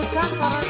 buscar para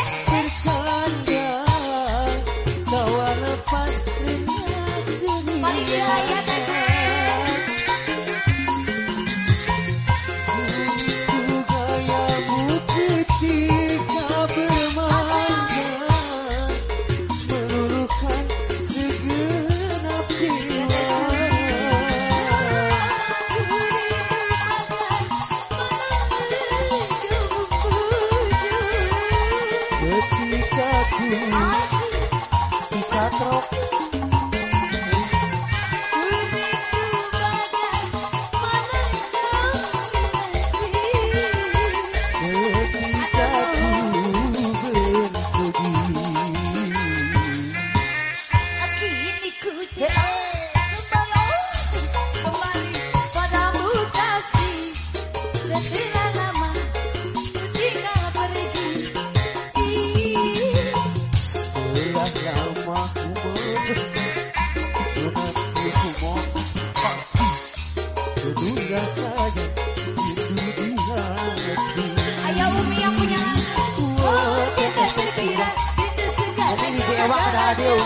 Oh, a Deus,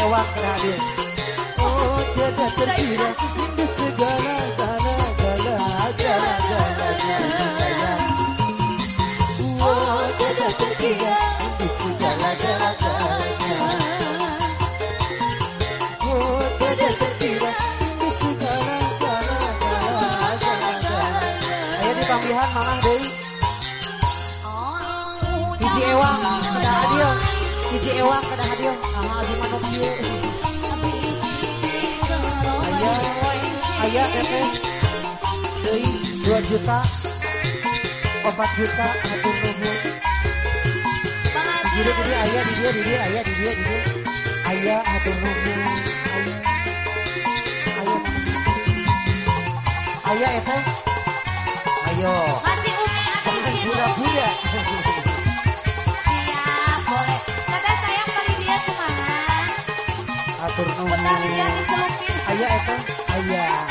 eu agradeço. Ontem até tranquila, seguindo galã, galã, galã, galã, galã, Oh, galã. Ontem. Hiji ewang kada hadir. Sama Abi Manuk ieu. Aya aya pepes. Deui 2 juta. 4 juta hatur nuhun. Di dieu di dieu aya di dieu di dieu aya di dieu di dieu. Aya hatur nuhun. Aya. Aya. Aya eta. Ayo. Masih Umi ada Dicelupin. Ayah eta, ayah.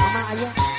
Mama ayah.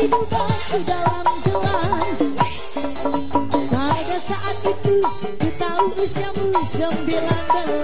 Pada saat itu ku usiamu sembilan belas.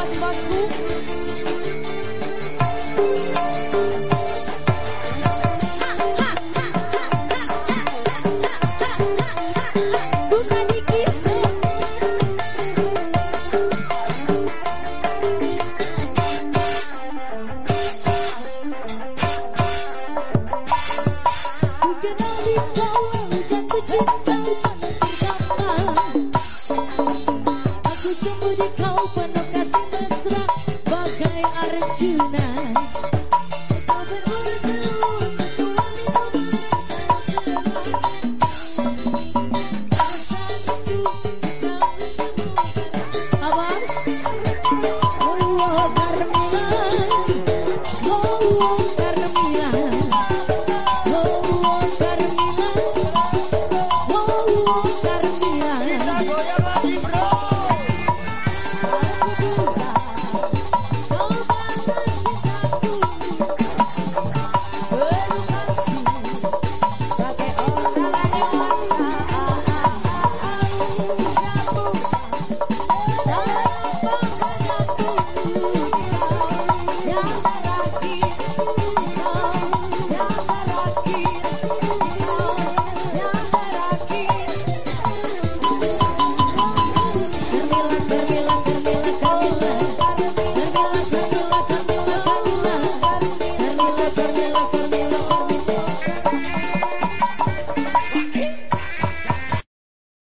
вас послух